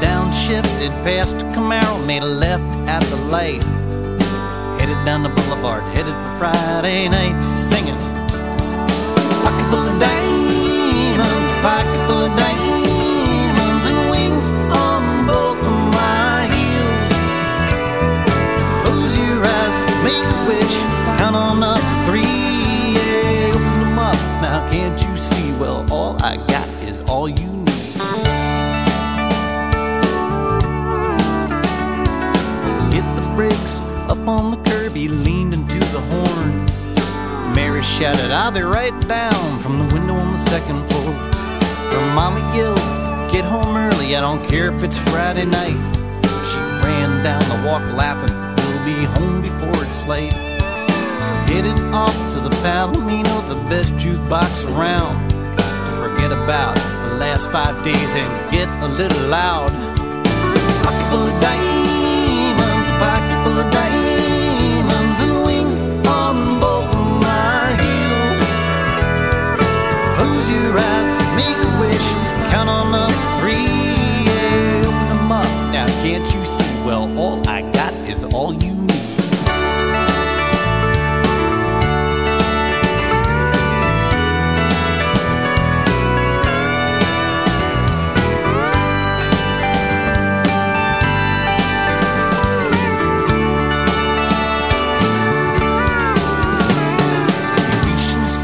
downshifted past Camaro, made a left at the light. Headed down the boulevard, headed for Friday night, singing. Pocket full of diamonds, pocket full of diamonds, and wings on both of my heels. Close your eyes, make a wish, count on up to three. Yeah, open them up, now can't you see? Well, all I got is all you on the curb, he leaned into the horn. Mary shouted, I'll be right down from the window on the second floor. Her mama yelled, get home early, I don't care if it's Friday night. She ran down the walk laughing, we'll be home before it's late. Headed off to the Palomino, the best jukebox around. To forget about the last five days and get a little loud. Pocket count on up three. Yeah, open them up. Now can't you see? Well, all I got is all you need.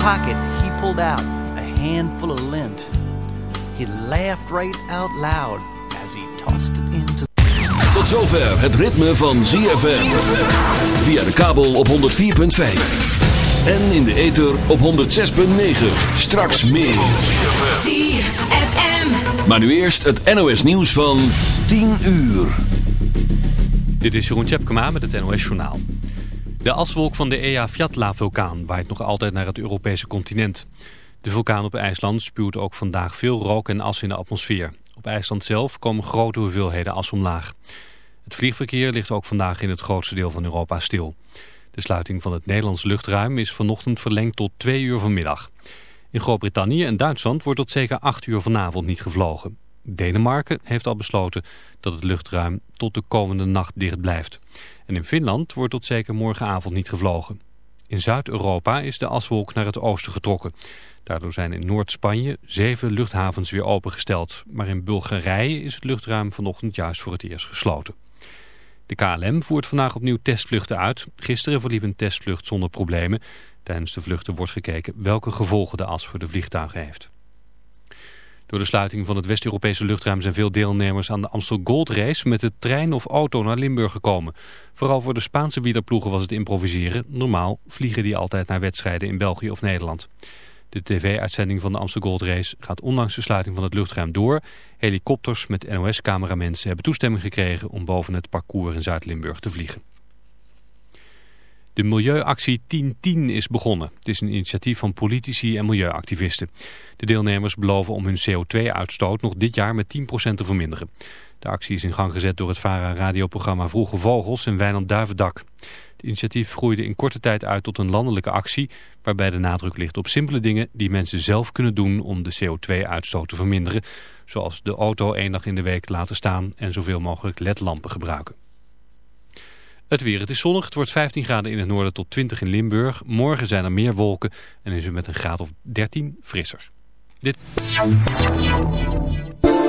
pocket, he pulled out laughed right out loud as he tossed it into Tot zover het ritme van ZFM. Via de kabel op 104.5. En in de ether op 106.9. Straks meer. ZFM. Maar nu eerst het NOS nieuws van 10 uur. Dit is Jeroen Tjepkema met het NOS Journaal. De aswolk van de Eyjafjallajökull waait nog altijd naar het Europese continent. De vulkaan op IJsland spuwt ook vandaag veel rook en as in de atmosfeer. Op IJsland zelf komen grote hoeveelheden as omlaag. Het vliegverkeer ligt ook vandaag in het grootste deel van Europa stil. De sluiting van het Nederlands luchtruim is vanochtend verlengd tot twee uur vanmiddag. In Groot-Brittannië en Duitsland wordt tot zeker acht uur vanavond niet gevlogen. Denemarken heeft al besloten dat het luchtruim tot de komende nacht dicht blijft. En in Finland wordt tot zeker morgenavond niet gevlogen. In Zuid-Europa is de aswolk naar het oosten getrokken. Daardoor zijn in Noord-Spanje zeven luchthavens weer opengesteld. Maar in Bulgarije is het luchtruim vanochtend juist voor het eerst gesloten. De KLM voert vandaag opnieuw testvluchten uit. Gisteren verliep een testvlucht zonder problemen. Tijdens de vluchten wordt gekeken welke gevolgen de as voor de vliegtuigen heeft. Door de sluiting van het West-Europese luchtruim zijn veel deelnemers aan de Amstel Gold Race met de trein of auto naar Limburg gekomen. Vooral voor de Spaanse wielerploegen was het improviseren. Normaal vliegen die altijd naar wedstrijden in België of Nederland. De tv-uitzending van de Amstel Gold Race gaat ondanks de sluiting van het luchtruim door. Helikopters met NOS-cameramensen hebben toestemming gekregen om boven het parcours in Zuid-Limburg te vliegen. De milieuactie 1010 is begonnen. Het is een initiatief van politici en milieuactivisten. De deelnemers beloven om hun CO2-uitstoot nog dit jaar met 10% te verminderen. De actie is in gang gezet door het VARA-radioprogramma Vroege Vogels en Wijnand Duivendak. Initiatief groeide in korte tijd uit tot een landelijke actie... waarbij de nadruk ligt op simpele dingen die mensen zelf kunnen doen om de CO2-uitstoot te verminderen. Zoals de auto één dag in de week laten staan en zoveel mogelijk ledlampen gebruiken. Het weer, het is zonnig, het wordt 15 graden in het noorden tot 20 in Limburg. Morgen zijn er meer wolken en is het met een graad of 13 frisser. Dit...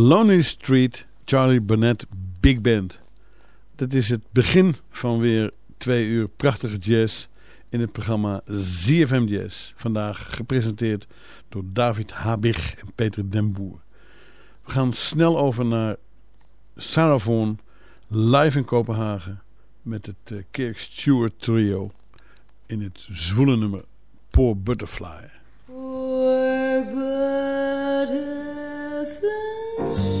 Lonely Street Charlie Burnett Big Band. Dat is het begin van weer twee uur prachtige jazz in het programma ZFM Jazz. Vandaag gepresenteerd door David Habig en Peter Den Boer. We gaan snel over naar Sarah Vaughan live in Kopenhagen met het uh, Kirk Stewart Trio in het zwoele nummer Poor Butterfly. Bye.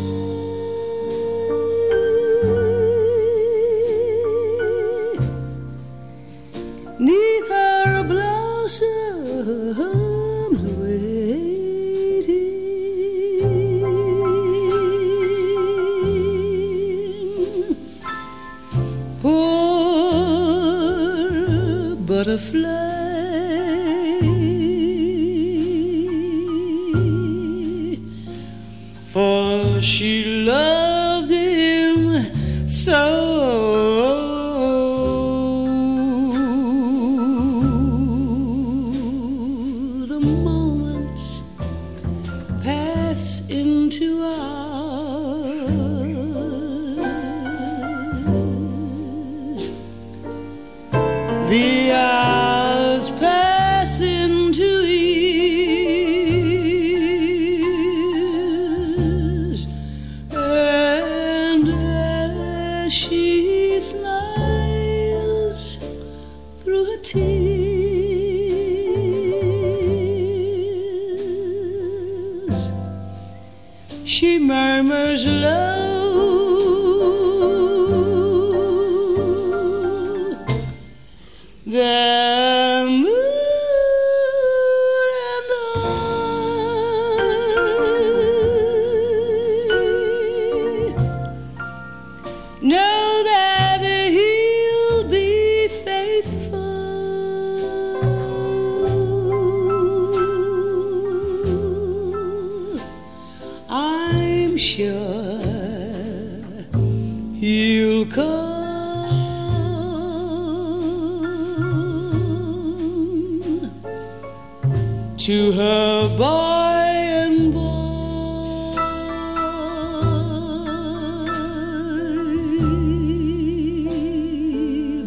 To her by and by.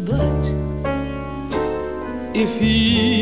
But if he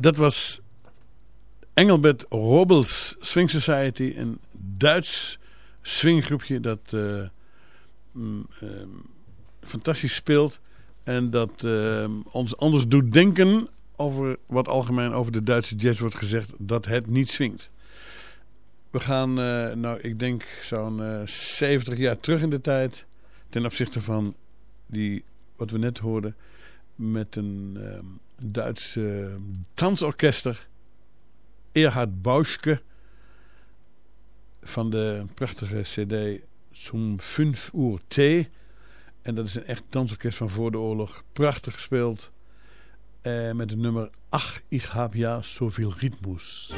Dat was Engelbert Robbels Swing Society. Een Duits swinggroepje dat eh, mm, ehm, fantastisch speelt. En dat ehm, ons anders doet denken over wat algemeen over de Duitse jazz wordt gezegd. Dat het niet swingt. We gaan, eh, nou ik denk zo'n eh 70 jaar terug in de tijd. Ten opzichte van die, wat we net hoorden. Met een ehm, Duits eh, dansorkester. Erhard Bauschke. Van de prachtige cd Zum 5 uur T. En dat is een echt dansorkest van voor de oorlog. Prachtig gespeeld. Eh, met het nummer Ach, ich hab ja zoveel Rhythmus.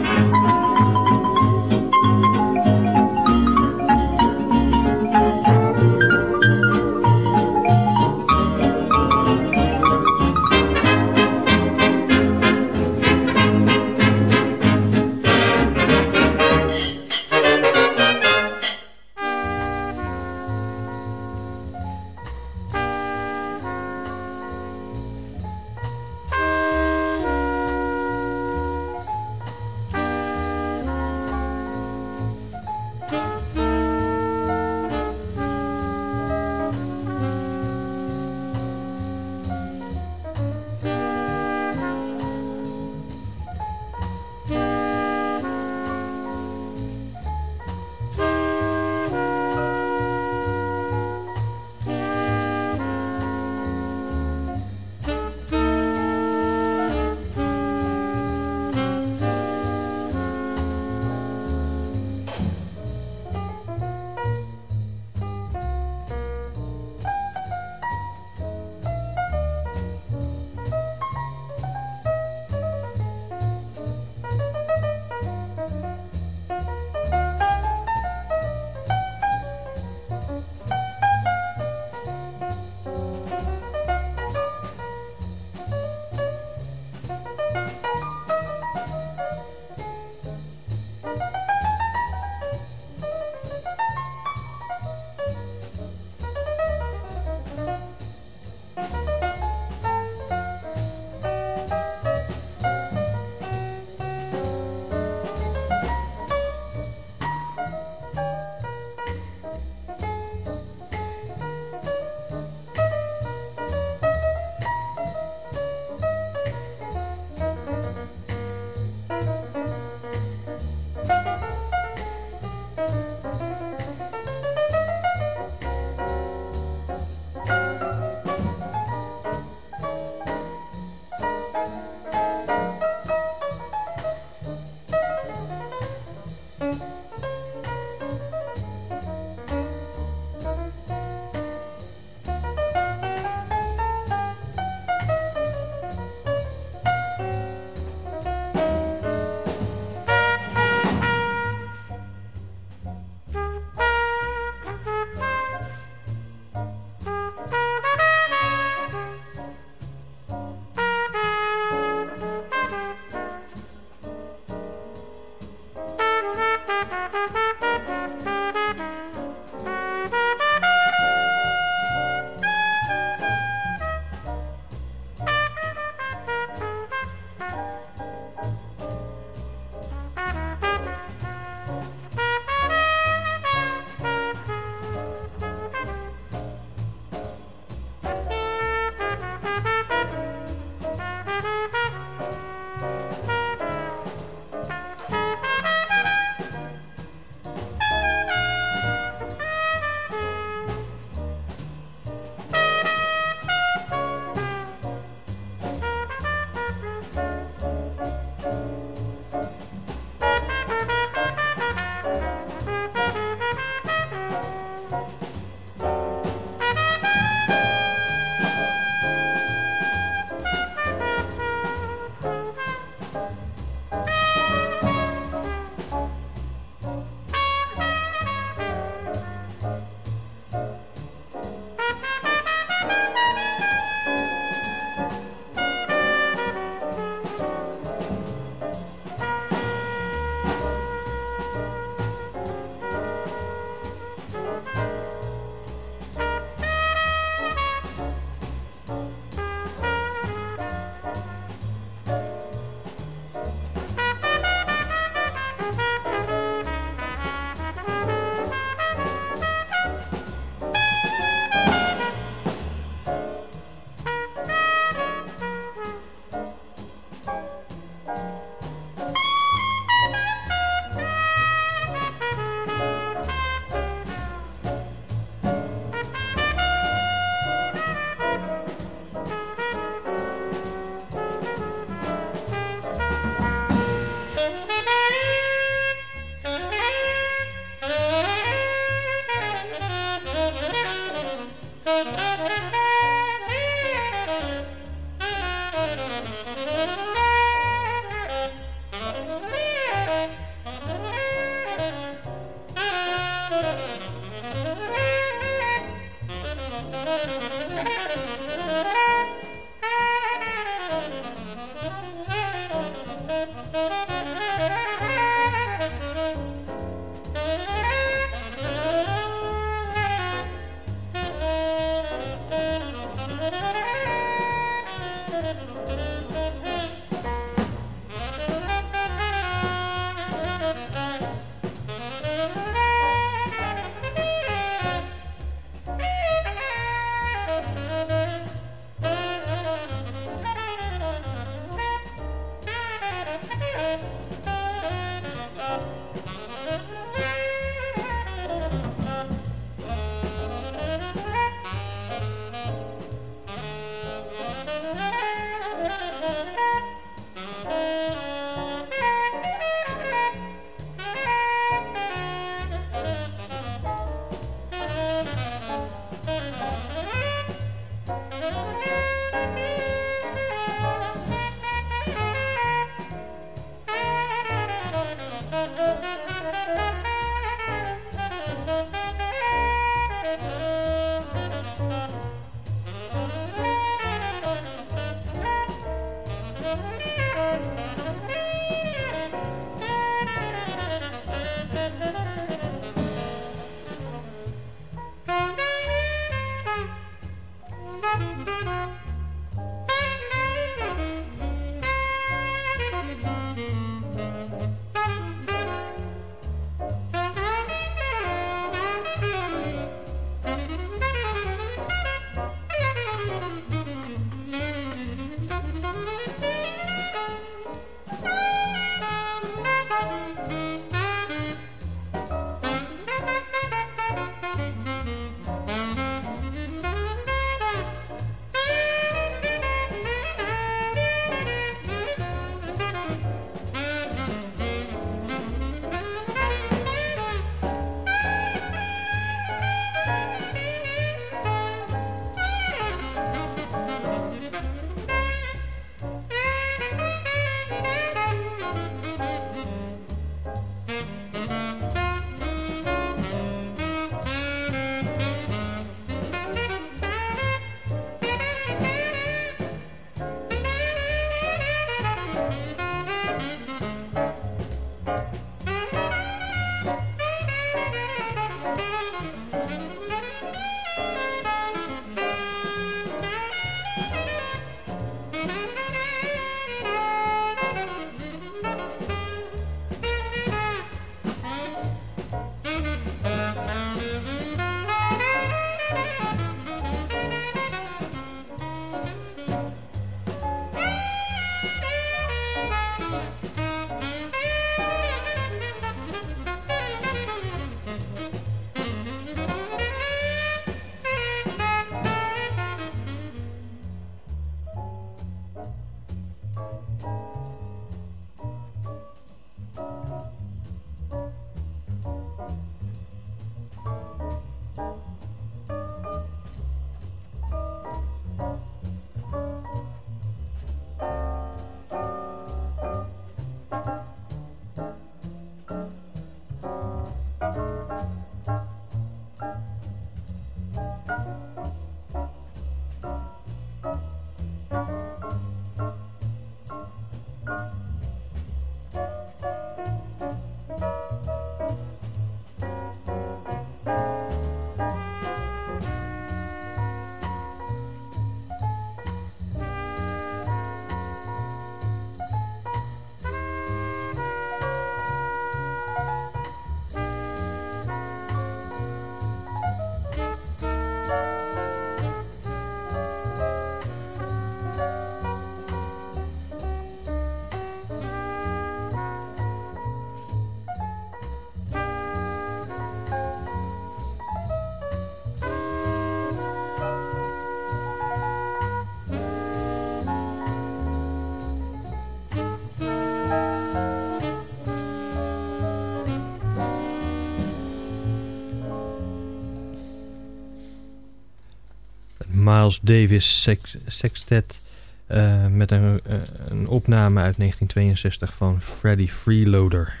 Miles Davis Sextet. Eh, met een, eh, een, opname uit 1962 van Freddy Freeloader.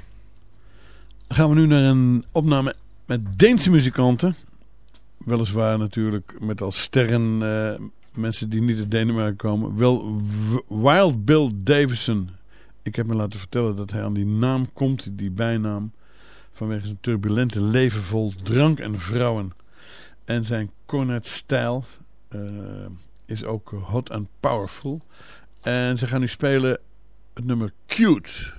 Gaan we nu naar een opname met Deense muzikanten. Weliswaar natuurlijk met als sterren eh, mensen die niet uit Denemarken komen. Wel Wild Bill Davison. Ik heb me laten vertellen dat hij aan die naam komt, die bijnaam. Vanwege zijn turbulente leven vol drank en vrouwen. En zijn cornet-stijl eh, is ook Hot and Powerful. En ze gaan nu spelen het nummer Cute.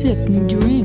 Sit and drink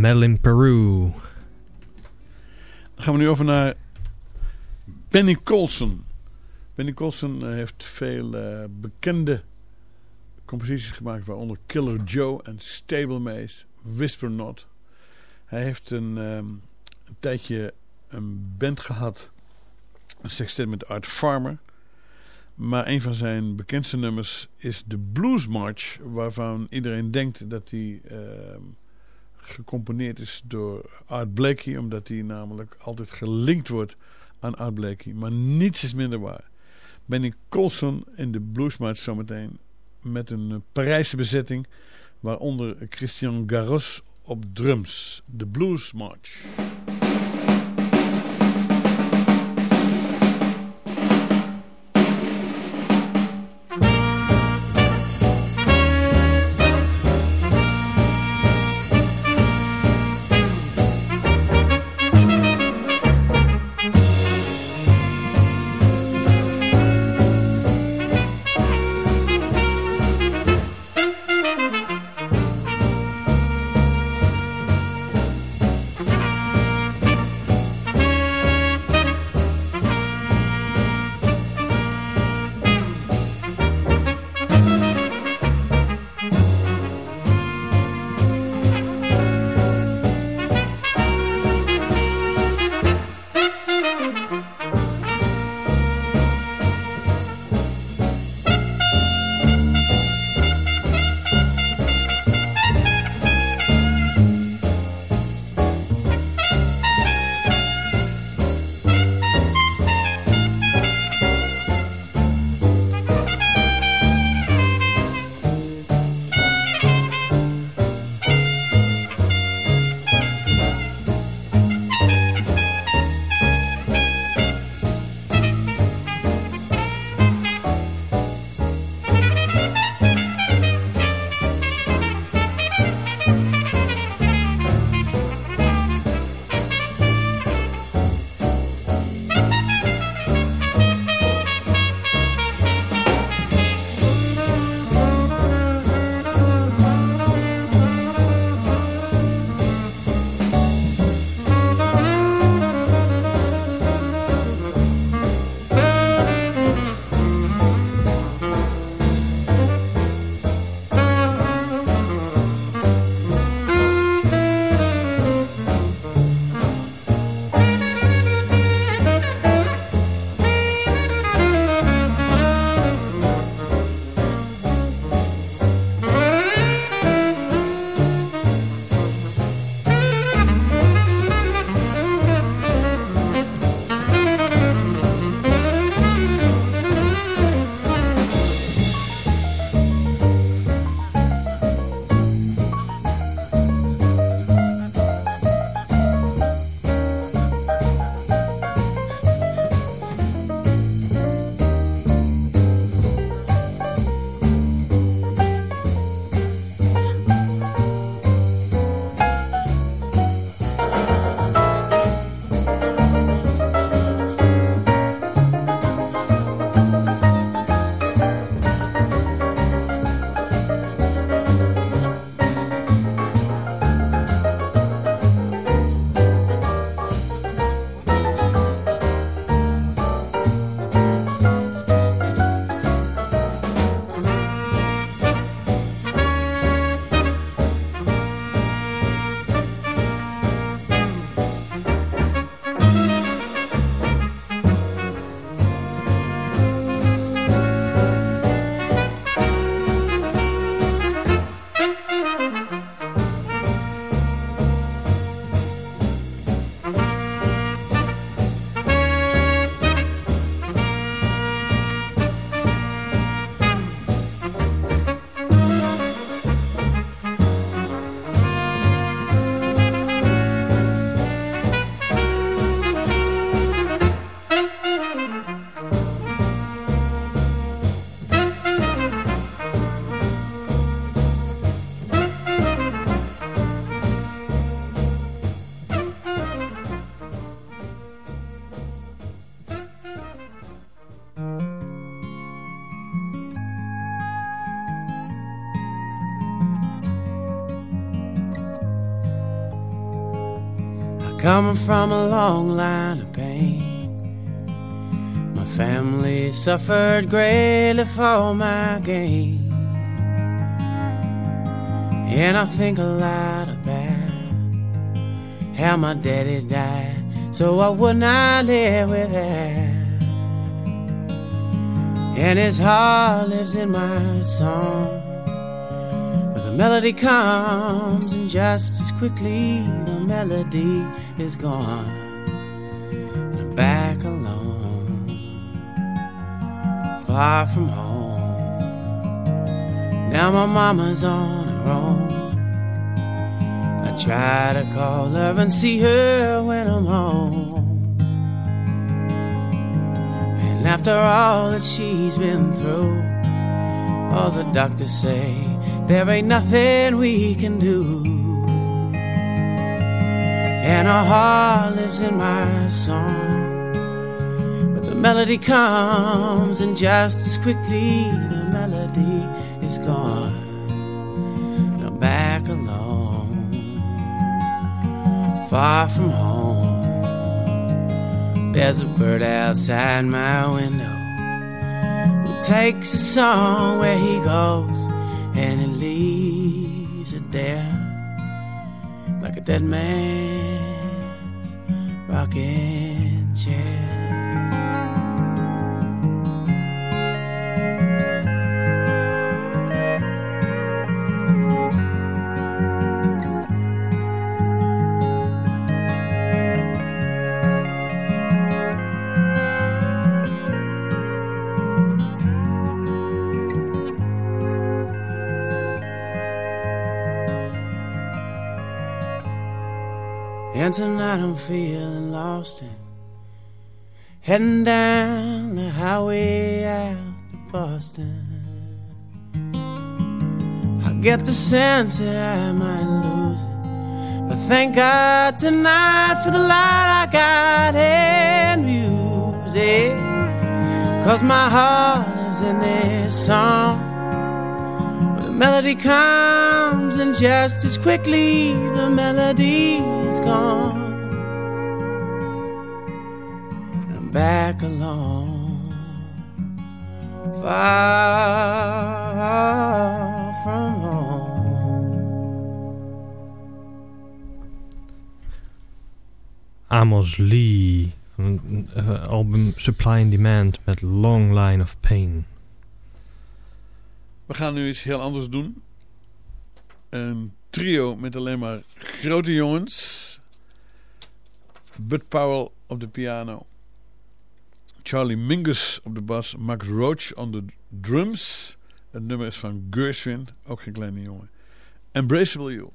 Madeline Peru. Dan gaan we nu over naar Benny Colson. Benny Colson eh, heeft veel eh, bekende composities gemaakt, waaronder Killer Joe en Stablemaze, Whisper Not. Hij heeft een, ehm, een tijdje een band gehad, een sextet met Art Farmer. Maar een van zijn bekendste nummers is de Blues March, waarvan iedereen denkt dat die ehm, gecomponeerd is door Art Blakey, omdat hij namelijk altijd gelinkt wordt aan Art Blakey. Maar niets is minder waar. Benny Colson in de Blues March zometeen met een eh, Parijse bezetting, waaronder Christian Garros op drums. De Blues Coming from a long line of pain, my family suffered greatly for my gain. And I think a lot about how my daddy died, so I would not live with that. And his heart lives in my song. Melody comes, and just as quickly the melody is gone. And I'm back alone, far from home. Now my mama's on her own. I try to call her and see her when I'm home. And after all that she's been through, all the doctors say there ain't nothing we can do. And our heart lives in my song. But the melody comes, and just as quickly the melody is gone. And I'm back alone, far from home. There's a bird outside my window who takes a song where he goes and he leaves it there like a dead man's rocking chair. And tonight I'm feeling lost and heading down the highway out to Boston. I get the sense that I might lose it, but thank God tonight for the light I got and music. Cause my heart lives in this song. Melody comes, and just as quickly the melody is gone. I'm back alone, far from home. Amos Lee. Album Supply and Demand met Long Line of Pain. We gaan nu iets heel anders doen. Een trio met alleen maar grote jongens. Bud Powell op de piano. Charlie Mingus op de bas. Max Roach on de drums. Het nummer is van Gershwin, ook geen kleine jongen. Embraceable You.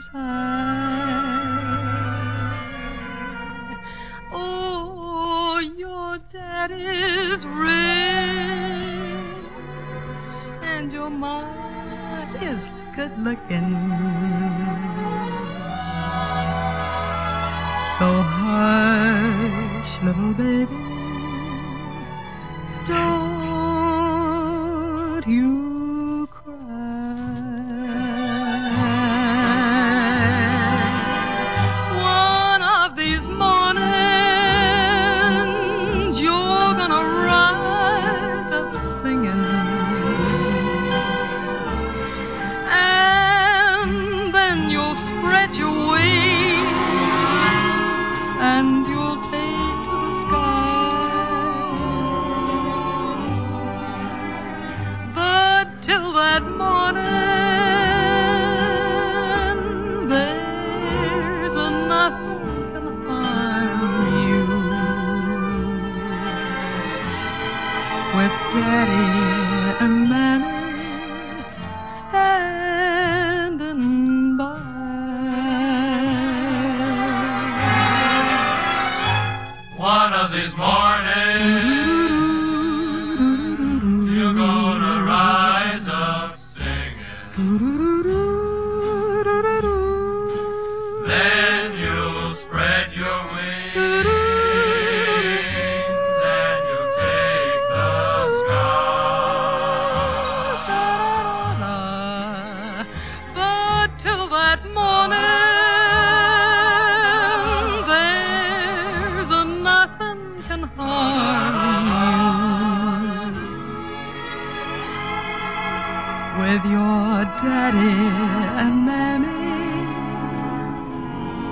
Cotton. Oh, your daddy's rich and your mom is good looking. Daddy and mammy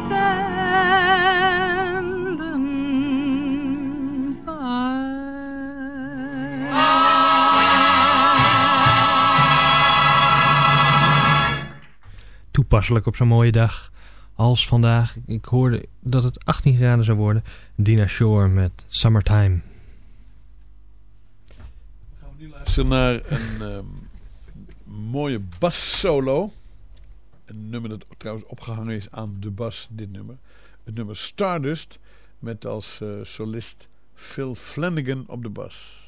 standing Toepasselijk op zo'n mooie dag als vandaag. Ik hoorde dat het 18 graden zou worden. Dina Shore met Summertime. luisteren naar een ehm, mooie bassolo. Een nummer dat trouwens opgehangen is aan de bas, dit nummer. Het nummer Stardust met als eh, solist Phil Flanagan op de bas.